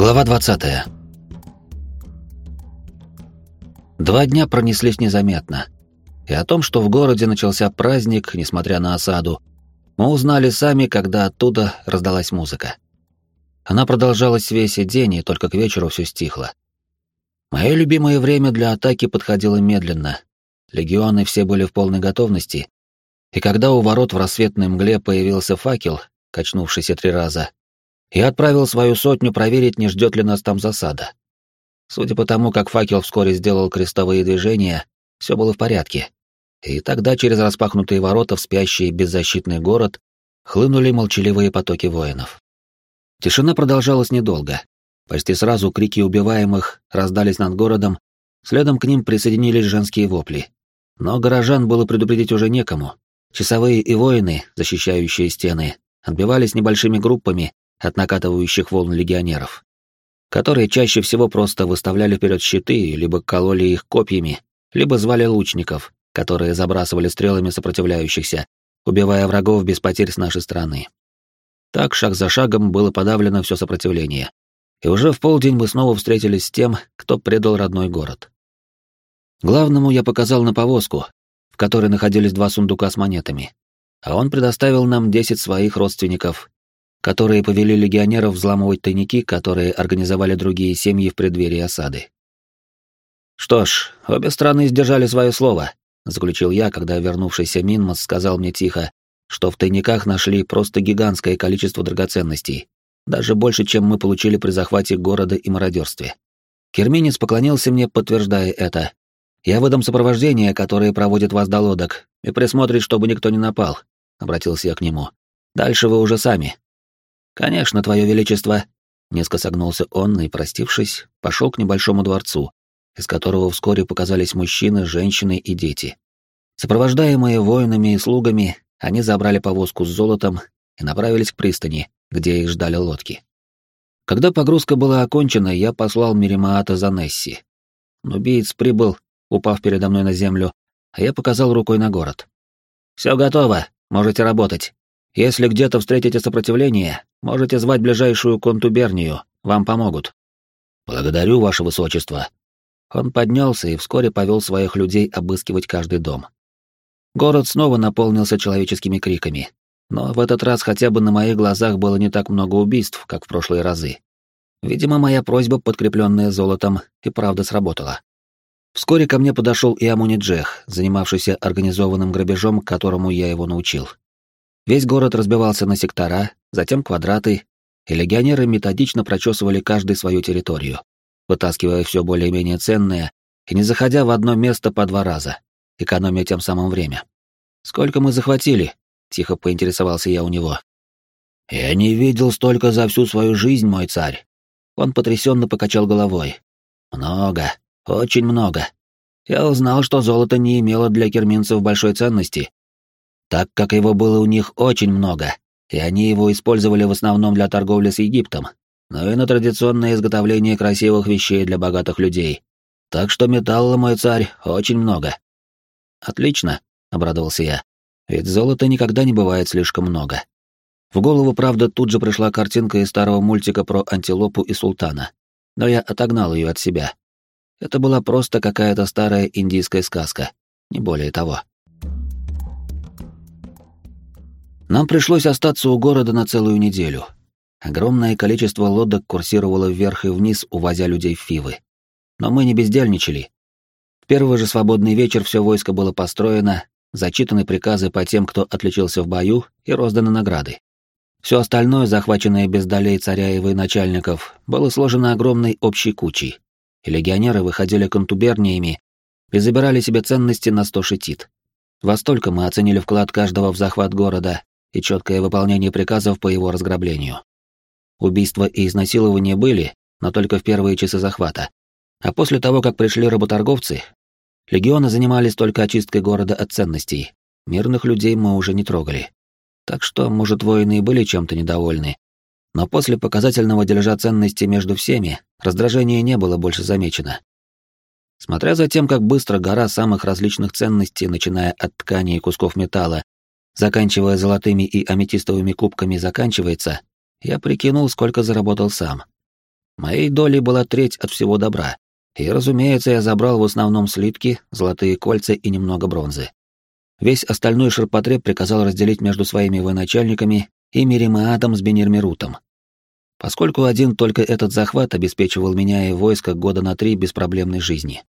Глава 20. Два дня пронеслись незаметно. И о том, что в городе начался праздник, несмотря на осаду, мы узнали сами, когда оттуда раздалась музыка. Она продолжалась весь день, и только к вечеру все стихло. Мое любимое время для атаки подходило медленно. Легионы все были в полной готовности, и когда у ворот в рассветной мгле появился факел, качнувшийся три раза, я отправил свою сотню проверить, не ждет ли нас там засада. Судя по тому, как факел вскоре сделал крестовые движения, все было в порядке. И тогда через распахнутые ворота в спящий беззащитный город хлынули молчаливые потоки воинов. Тишина продолжалась недолго. Почти сразу крики убиваемых раздались над городом, следом к ним присоединились женские вопли. Но горожан было предупредить уже некому. Часовые и воины, защищающие стены, отбивались небольшими группами от накатывающих волн легионеров, которые чаще всего просто выставляли вперед щиты, либо кололи их копьями, либо звали лучников, которые забрасывали стрелами сопротивляющихся, убивая врагов без потерь с нашей стороны. Так, шаг за шагом, было подавлено все сопротивление. И уже в полдень мы снова встретились с тем, кто предал родной город. Главному я показал на повозку, в которой находились два сундука с монетами, а он предоставил нам десять своих родственников, которые повели легионеров взламывать тайники, которые организовали другие семьи в преддверии осады. «Что ж, обе страны сдержали свое слово», — заключил я, когда вернувшийся Минмас сказал мне тихо, что в тайниках нашли просто гигантское количество драгоценностей, даже больше, чем мы получили при захвате города и мародерстве. Керминец поклонился мне, подтверждая это. «Я выдам сопровождение, которое проводит вас до лодок, и присмотрит, чтобы никто не напал», — обратился я к нему. «Дальше вы уже сами». «Конечно, Твое Величество», — низко согнулся он и, простившись, пошел к небольшому дворцу, из которого вскоре показались мужчины, женщины и дети. Сопровождаемые воинами и слугами, они забрали повозку с золотом и направились к пристани, где их ждали лодки. Когда погрузка была окончена, я послал Миримаата за Несси. Нубиец прибыл, упав передо мной на землю, а я показал рукой на город. «Все готово, можете работать. Если где-то встретите сопротивление, можете звать ближайшую контубернию, вам помогут». «Благодарю, ваше высочество». Он поднялся и вскоре повел своих людей обыскивать каждый дом. Город снова наполнился человеческими криками, но в этот раз хотя бы на моих глазах было не так много убийств, как в прошлые разы. Видимо, моя просьба, подкрепленная золотом, и правда сработала. Вскоре ко мне подошел и Амуниджех, занимавшийся организованным грабежом, которому я его научил. Весь город разбивался на сектора, затем квадраты, и легионеры методично прочесывали каждый свою территорию, вытаскивая все более-менее ценное и не заходя в одно место по два раза, экономя тем самым время. «Сколько мы захватили?» — тихо поинтересовался я у него. «Я не видел столько за всю свою жизнь, мой царь». Он потрясенно покачал головой. «Много, очень много. Я узнал, что золото не имело для керминцев большой ценности, так как его было у них очень много, и они его использовали в основном для торговли с Египтом, но и на традиционное изготовление красивых вещей для богатых людей. Так что металла, мой царь, очень много. Отлично, обрадовался я. Ведь золота никогда не бывает слишком много. В голову, правда, тут же пришла картинка из старого мультика про антилопу и султана, но я отогнал ее от себя. Это была просто какая-то старая индийская сказка, не более того. Нам пришлось остаться у города на целую неделю. Огромное количество лодок курсировало вверх и вниз, увозя людей в Фивы. Но мы не бездельничали. В первый же свободный вечер все войско было построено, зачитаны приказы по тем, кто отличился в бою, и розданы награды. Все остальное, захваченное без долей царя и военачальников, было сложено огромной общей кучей, и легионеры выходили контуберниями и забирали себе ценности на сто шитит. Во столько мы оценили вклад каждого в захват города и четкое выполнение приказов по его разграблению. Убийства и изнасилования были, но только в первые часы захвата. А после того, как пришли работорговцы, легионы занимались только очисткой города от ценностей. Мирных людей мы уже не трогали. Так что, может, воины и были чем-то недовольны. Но после показательного дележа ценностей между всеми, раздражения не было больше замечено. Смотря за тем, как быстро гора самых различных ценностей, начиная от ткани и кусков металла заканчивая золотыми и аметистовыми кубками, заканчивается, я прикинул, сколько заработал сам. Моей долей была треть от всего добра. И, разумеется, я забрал в основном слитки, золотые кольца и немного бронзы. Весь остальной ширпотреб приказал разделить между своими военачальниками и Миримаатом с Бенермерутом. Поскольку один только этот захват обеспечивал меня и войско года на три беспроблемной жизни.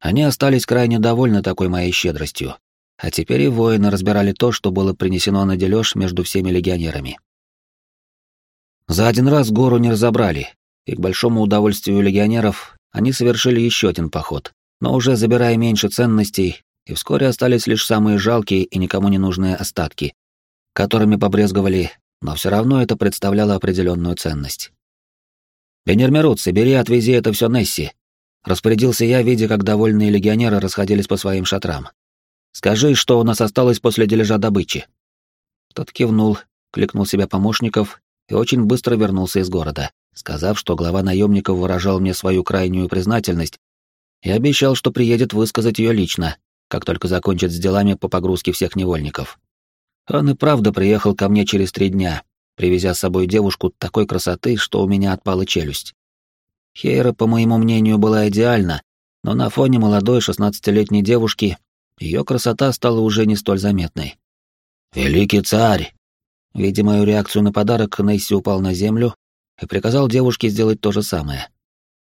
Они остались крайне довольны такой моей щедростью, а теперь и воины разбирали то, что было принесено на дележ между всеми легионерами. За один раз гору не разобрали, и к большому удовольствию легионеров они совершили еще один поход, но уже забирая меньше ценностей, и вскоре остались лишь самые жалкие и никому не нужные остатки, которыми побрезговали, но все равно это представляло определенную ценность. «Бенермерут, собери и отвези это все Несси», — распорядился я, видя, как довольные легионеры расходились по своим шатрам. «Скажи, что у нас осталось после дележа добычи». Тот кивнул, кликнул себя помощников и очень быстро вернулся из города сказав, что глава наемников выражал мне свою крайнюю признательность и обещал, что приедет высказать ее лично, как только закончит с делами по погрузке всех невольников. Он и правда приехал ко мне через три дня, привезя с собой девушку такой красоты, что у меня отпала челюсть. Хейра, по моему мнению, была идеальна, но на фоне молодой шестнадцатилетней девушки ее красота стала уже не столь заметной. «Великий царь!» Видя мою реакцию на подарок, Несси упал на землю и приказал девушке сделать то же самое.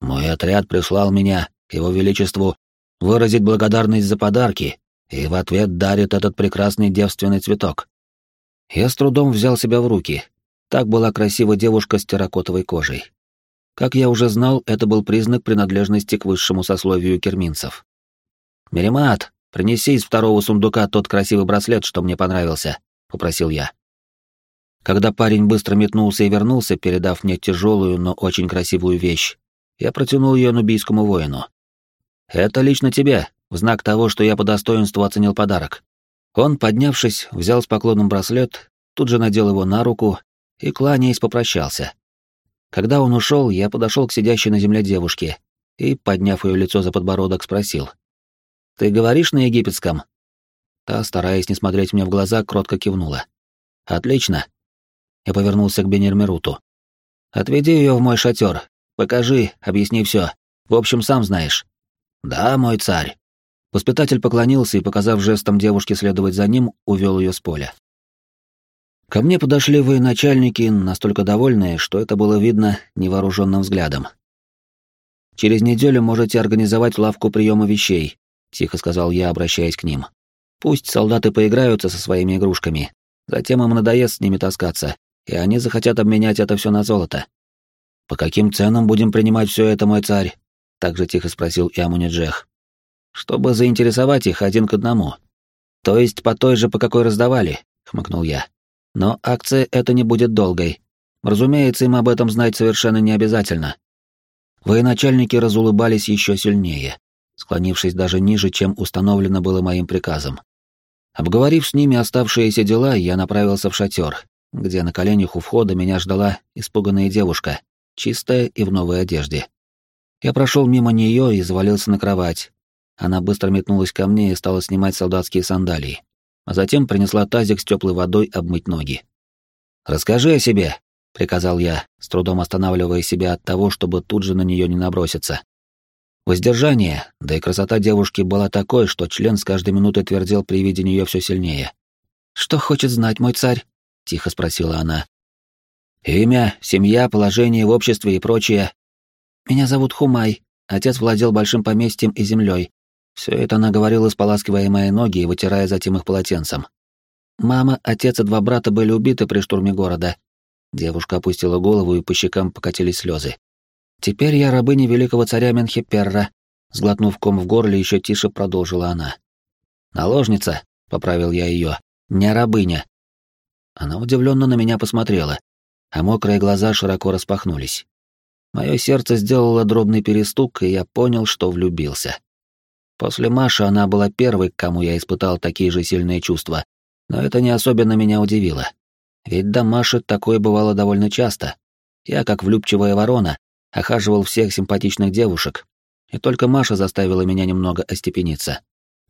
Мой отряд прислал меня, к его величеству, выразить благодарность за подарки, и в ответ дарит этот прекрасный девственный цветок. Я с трудом взял себя в руки. Так была красива девушка с терракотовой кожей. Как я уже знал, это был признак принадлежности к высшему сословию керминцев. «Меримат, принеси из второго сундука тот красивый браслет, что мне понравился», — попросил я. Когда парень быстро метнулся и вернулся, передав мне тяжелую, но очень красивую вещь, я протянул ее нубийскому воину. «Это лично тебе, в знак того, что я по достоинству оценил подарок». Он, поднявшись, взял с поклоном браслет, тут же надел его на руку и, кланяясь, попрощался. Когда он ушел, я подошел к сидящей на земле девушке и, подняв ее лицо за подбородок, спросил. «Ты говоришь на египетском?» Та, стараясь не смотреть мне в глаза, кротко кивнула. «Отлично. Я повернулся к Бенермеруту. «Отведи ее в мой шатер. Покажи, объясни все. В общем, сам знаешь». «Да, мой царь». Воспитатель поклонился и, показав жестом девушке следовать за ним, увел ее с поля. Ко мне подошли военачальники, настолько довольные, что это было видно невооруженным взглядом. «Через неделю можете организовать лавку приема вещей», — тихо сказал я, обращаясь к ним. «Пусть солдаты поиграются со своими игрушками, затем им надоест с ними таскаться, и они захотят обменять это все на золото. «По каким ценам будем принимать все это, мой царь?» — также тихо спросил Иамуниджех. «Чтобы заинтересовать их один к одному. То есть по той же, по какой раздавали», — хмыкнул я. «Но акция эта не будет долгой. Разумеется, им об этом знать совершенно не обязательно». Военачальники разулыбались еще сильнее, склонившись даже ниже, чем установлено было моим приказом. Обговорив с ними оставшиеся дела, я направился в шатер, где на коленях у входа меня ждала испуганная девушка, чистая и в новой одежде. Я прошел мимо нее и завалился на кровать. Она быстро метнулась ко мне и стала снимать солдатские сандалии, а затем принесла тазик с теплой водой обмыть ноги. «Расскажи о себе», — приказал я, с трудом останавливая себя от того, чтобы тут же на нее не наброситься. Воздержание, да и красота девушки была такой, что член с каждой минутой твердел при виде нее все сильнее. «Что хочет знать мой царь?» — тихо спросила она. «Имя, семья, положение в обществе и прочее. Меня зовут Хумай. Отец владел большим поместьем и землей. Все это она говорила, споласкивая мои ноги и вытирая затем их полотенцем. Мама, отец и два брата были убиты при штурме города. Девушка опустила голову, и по щекам покатились слезы. Теперь я рабыня великого царя Менхеперра. Сглотнув ком в горле, еще тише продолжила она. «Наложница», — поправил я ее, — «не рабыня. Она удивленно на меня посмотрела, а мокрые глаза широко распахнулись. Мое сердце сделало дробный перестук, и я понял, что влюбился. После Маши она была первой, к кому я испытал такие же сильные чувства, но это не особенно меня удивило. Ведь до Маши такое бывало довольно часто. Я, как влюбчивая ворона, охаживал всех симпатичных девушек, и только Маша заставила меня немного остепениться.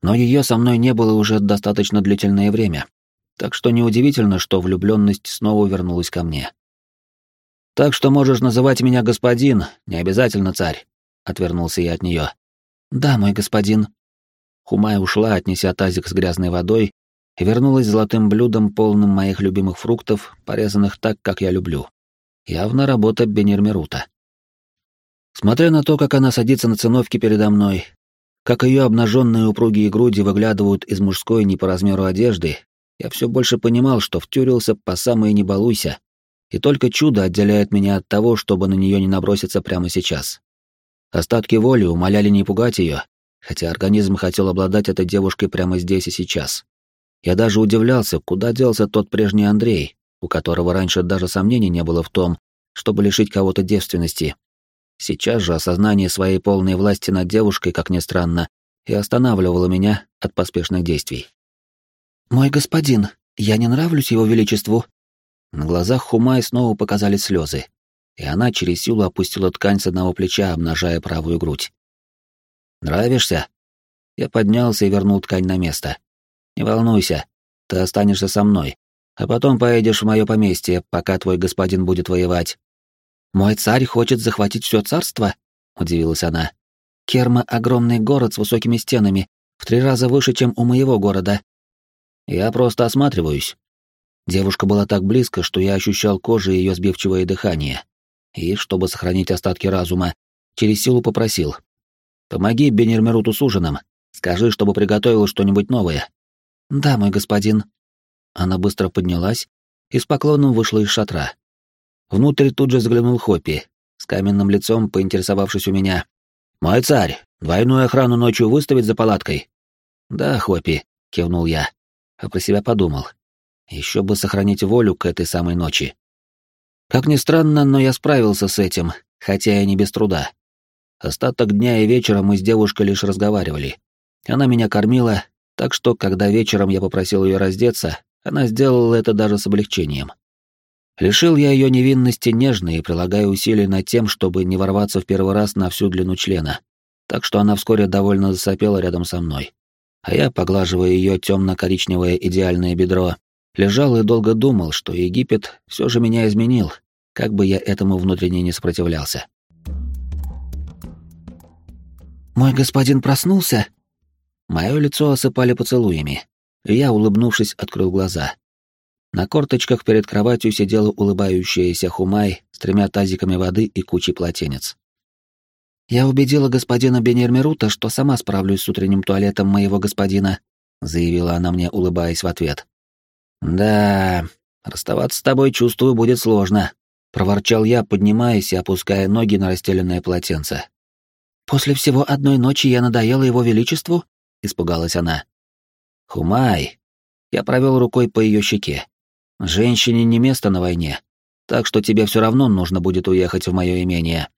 Но ее со мной не было уже достаточно длительное время, так что неудивительно, что влюбленность снова вернулась ко мне. Так что можешь называть меня господин, не обязательно царь, отвернулся я от нее. Да, мой господин. Хумай ушла, отнеся тазик с грязной водой, и вернулась золотым блюдом, полным моих любимых фруктов, порезанных так, как я люблю. Явно работа Бенермерута. Смотря на то, как она садится на циновке передо мной, как ее обнаженные упругие груди выглядывают из мужской не по размеру одежды, я все больше понимал, что втюрился по самое не балуйся, и только чудо отделяет меня от того, чтобы на нее не наброситься прямо сейчас. Остатки воли умоляли не пугать ее, хотя организм хотел обладать этой девушкой прямо здесь и сейчас. Я даже удивлялся, куда делся тот прежний Андрей, у которого раньше даже сомнений не было в том, чтобы лишить кого-то девственности. Сейчас же осознание своей полной власти над девушкой, как ни странно, и останавливало меня от поспешных действий. «Мой господин, я не нравлюсь его величеству?» На глазах Хумай снова показались слезы, и она через силу опустила ткань с одного плеча, обнажая правую грудь. «Нравишься?» Я поднялся и вернул ткань на место. «Не волнуйся, ты останешься со мной, а потом поедешь в мое поместье, пока твой господин будет воевать». «Мой царь хочет захватить все царство?» — удивилась она. «Керма — огромный город с высокими стенами, в три раза выше, чем у моего города». «Я просто осматриваюсь». Девушка была так близко, что я ощущал кожей ее сбивчивое дыхание. И, чтобы сохранить остатки разума, через силу попросил. «Помоги Бенермеруту с ужином. Скажи, чтобы приготовил что-нибудь новое». «Да, мой господин». Она быстро поднялась и с поклоном вышла из шатра. Внутрь тут же заглянул Хоппи, с каменным лицом поинтересовавшись у меня. «Мой царь, двойную охрану ночью выставить за палаткой?» «Да, Хоппи», — кивнул я, а про себя подумал. Еще бы сохранить волю к этой самой ночи. Как ни странно, но я справился с этим, хотя и не без труда. Остаток дня и вечера мы с девушкой лишь разговаривали. Она меня кормила, так что, когда вечером я попросил ее раздеться, она сделала это даже с облегчением. Лишил я ее невинности нежно и прилагая усилия над тем, чтобы не ворваться в первый раз на всю длину члена, так что она вскоре довольно засопела рядом со мной. А я, поглаживая ее темно-коричневое идеальное бедро, лежал и долго думал, что Египет все же меня изменил, как бы я этому внутренне не сопротивлялся. «Мой господин проснулся?» Мое лицо осыпали поцелуями, и я, улыбнувшись, открыл глаза. На корточках перед кроватью сидела улыбающаяся Хумай с тремя тазиками воды и кучей полотенец. «Я убедила господина Бенермерута, что сама справлюсь с утренним туалетом моего господина», заявила она мне, улыбаясь в ответ. «Да, расставаться с тобой, чувствую, будет сложно», — проворчал я, поднимаясь и опуская ноги на расстеленное полотенце. «После всего одной ночи я надоела его величеству?» — испугалась она. «Хумай!» Я провел рукой по ее щеке. Женщине не место на войне, так что тебе все равно нужно будет уехать в мое имение.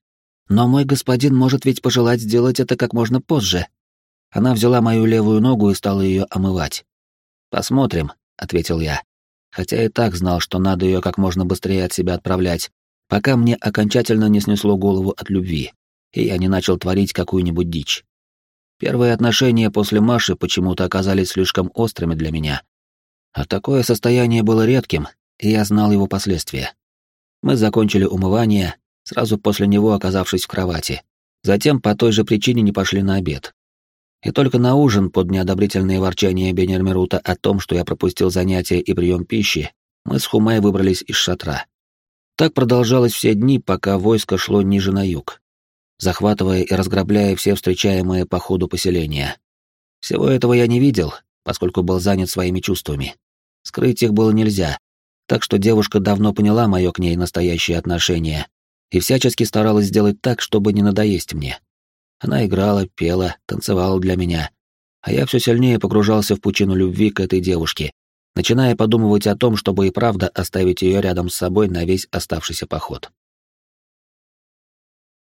Но мой господин может ведь пожелать сделать это как можно позже. Она взяла мою левую ногу и стала ее омывать. Посмотрим, ответил я, хотя и так знал, что надо ее как можно быстрее от себя отправлять, пока мне окончательно не снесло голову от любви, и я не начал творить какую-нибудь дичь. Первые отношения после Маши почему-то оказались слишком острыми для меня, а такое состояние было редким, и я знал его последствия. Мы закончили умывание, сразу после него оказавшись в кровати. Затем по той же причине не пошли на обед. И только на ужин, под неодобрительные ворчания Бенермерута о том, что я пропустил занятия и прием пищи, мы с Хумай выбрались из шатра. Так продолжалось все дни, пока войско шло ниже на юг, захватывая и разграбляя все встречаемые по ходу поселения. Всего этого я не видел, поскольку был занят своими чувствами. Скрыть их было нельзя, так что девушка давно поняла мое к ней настоящее отношение и всячески старалась сделать так, чтобы не надоесть мне. Она играла, пела, танцевала для меня, а я все сильнее погружался в пучину любви к этой девушке, начиная подумывать о том, чтобы и правда оставить ее рядом с собой на весь оставшийся поход.